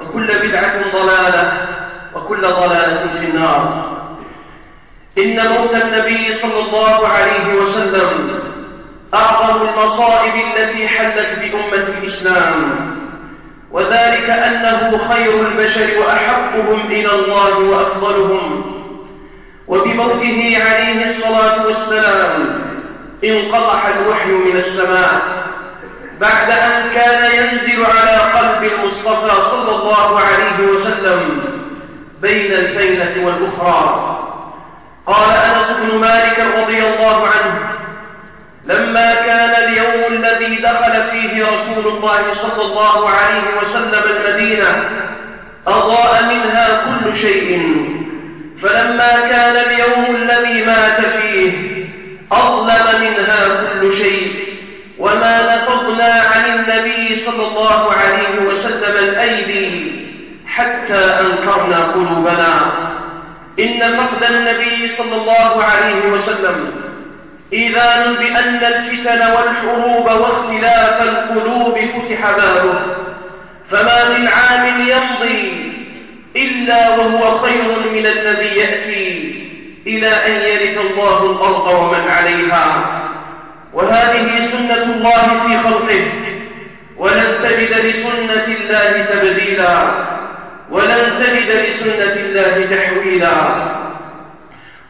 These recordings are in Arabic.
وكل بدعة ضلالة وكل ضلالة في النار. إن موت النبي صلى الله عليه وسلم أعظم المصائب التي حلت بأمة الإسلام وذلك أنه خير البشر وأحبهم إلى الله وأفضلهم. وبموته عليه الصلاة والسلام انقطع الوحي من السماء. بعد أن كان ينزل على قلب المصطفى صلى الله عليه وسلم بين الفينة والأخرى. قال أنس بن مالك رضي الله عنه لما كان اليوم الذي دخل فيه رسول الله صلى الله عليه وسلم المدينة أضاء منها كل شيء فلما كان اليوم الذي مات فيه أظلم منها كل شيء وما نفضنا عن النبي صلى الله عليه وسلم الأيدي حتى أنكرنا قلوبنا إن فقد النبي صلى الله عليه وسلم إيذان بأن الفتن والحروب واختلاف القلوب فتح بابه فما من عام يمضي إلا وهو خير من الذي يأتي إلى أن يرث الله الأرض ومن عليها وهذه سنة الله في خلقه ولن تجد لسنة الله تبديلا ولن تجد لسنة الله تحويلا.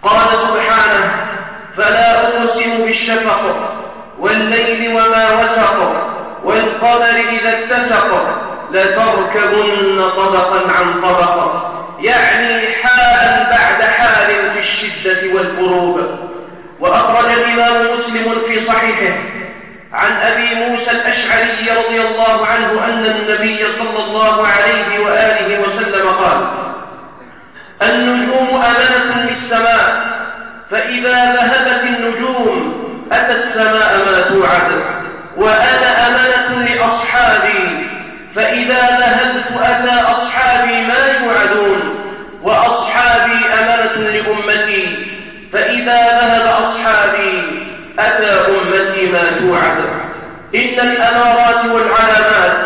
قال سبحانه فلا أقسم بالشفق والليل وما وسق والقمر إذا اتسق لتركبن طبقا عن طبق يعني حالا بعد حال في الشدة والبروب وأخرج الإمام مسلم في صحيحه عن أبي موسى الأشعري رضي الله عنه أن النبي صلى الله عليه وآله وسلم قال النجوم أمانة للسماء فإذا ذهبت النجوم أتى السماء ما توعد وأنا أمانة لأصحابي فإذا ذهبت أتى أصحابي ما يوعدون وأصحابي أمانة لأمتي فإذا ذهب أصحابي أتى أمتي ما توعد إن الأمارات والعلامات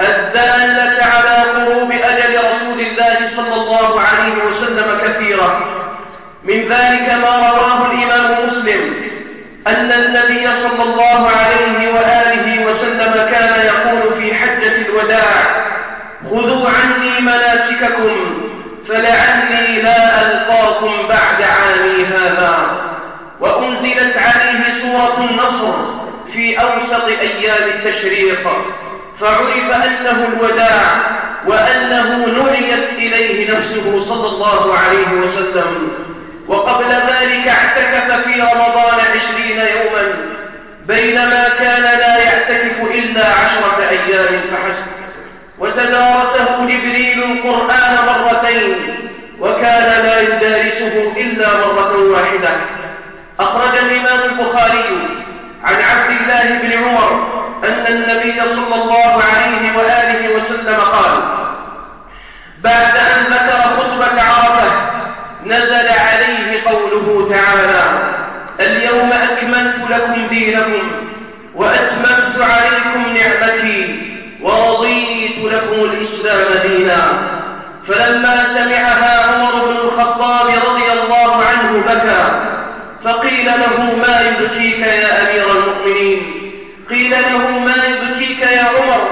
الدالة على قروب أجل رسول الله صلى الله عليه وسلم كثيرة من ذلك ما رواه الإمام مسلم أن النبي صلى الله عليه وآله وسلم كان يقول في حجة الوداع خذوا عني مناسككم فلعلي لا ألقاكم بعد عامي هذا. وأنزلت عليه سورة النصر في أوسط أيام التشريق. فعرف أنه الوداع وأنه نعيت إليه نفسه صلى الله عليه وسلم. وقبل ذلك اعتكف في رمضان عشرين يوما بينما كان لا يعتكف إلا عشرة أيام فحسب. وتدارسه جبريل القرآن السنة. أخرج الإمام البخاري عن عبد الله بن عمر أن النبي صلى الله عليه وآله وسلم قال بعد أن ذكر خطبة عرفة نزل عليه قوله تعالى اليوم أكملت لكم دينكم وأتممت عليكم نعمتي ورضيت لكم الإسلام دينا فلما سمعها له ما يبكيك يا عمر.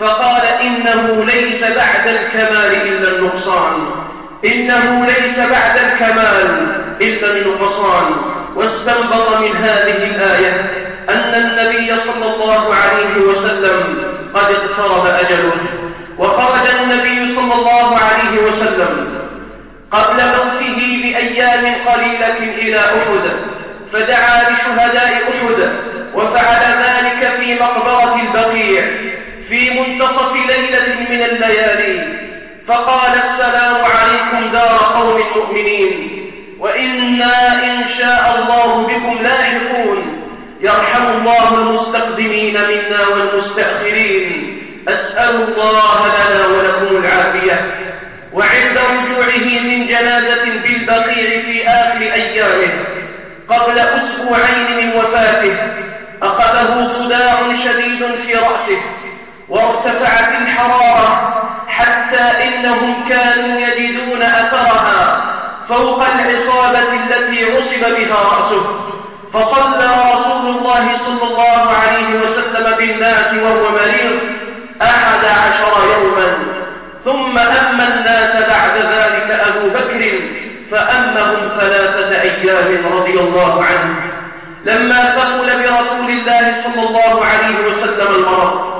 فقال إنه ليس بعد الكمال إلا النقصان. إنه ليس بعد الكمال إلا النقصان. واستنبط من هذه الآية أن النبي صلى الله عليه وسلم قد اقترب أجله. وخرج النبي صلى الله عليه وسلم قبل موته بأيام قليلة إلى أحد. فدعا لشهداء أحد. وفعل في مقبرة البقيع في منتصف ليلة من الليالي فقال السلام عليكم دار قوم المؤمنين وإنا إن شاء الله بكم لاحقون يرحم الله المستقدمين منا والمستأخرين أسأل الله لنا ولكم العافية وعند رجوعه من جنازة بالبقيع في آخر أيامه قبل أسبوعين من وفاته. أخذه صداع شديد في رأسه وارتفعت الحرارة حتى إنهم كانوا يجدون أثرها فوق العصابة التي عصب بها رأسه. فصلى رسول الله صلى الله عليه وسلم بالناس وهو مريض أحد عشر يوما. ثم أما الناس بعد ذلك أبو بكر فأمهم ثلاثة أيام رضي الله عنه. لما الله صلى الله عليه وسلم المرض.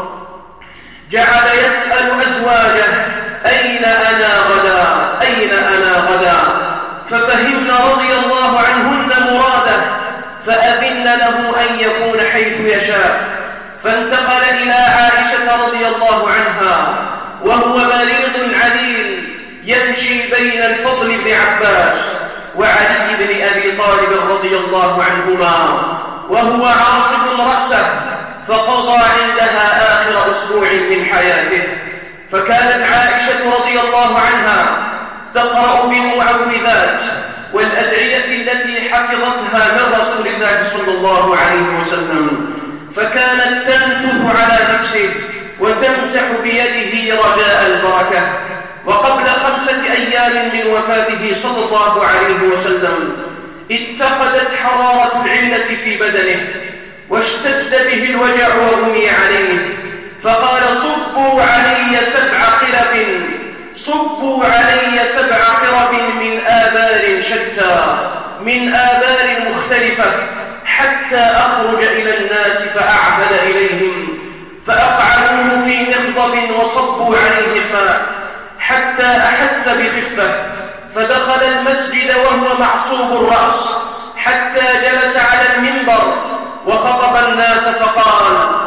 جعل يسأل أزواجه أين أنا غدا؟ أين أنا غدا؟ ففهمن رضي الله عنهن مراده فأذن له أن يكون حيث يشاء. فانتقل إلى عائشة رضي الله عنها وهو مريض عليل يمشي بين الفضل بن عباس وعلي بن أبي طالب رضي الله عنهما. وهو عاصب رأسه فقضى عندها آخر أسبوع من حياته. فكانت عائشة رضي الله عنها تقرأ بالمعوذات والأدعية التي حفظتها من رسول الله صلى الله عليه وسلم. فكانت تنتف على نفسه وتمسح بيده رجاء البركة. وقبل خمسة أيام من وفاته صلى الله عليه وسلم اتخذت حرارة العلة في بدنه واشتد به الوجع وغمي عليه. فقال صبوا علي سبع قرب صبوا علي سبع قرب من آبار شتى من آبار مختلفة حتى أخرج إلى الناس فأعبد إليهم فأقعدوه في مغضب وصبوا عليه الماء حتى أحس بخفة. فدخل المسجد وهو معصوب الرأس حتى جلس على المنبر وخطب الناس فقال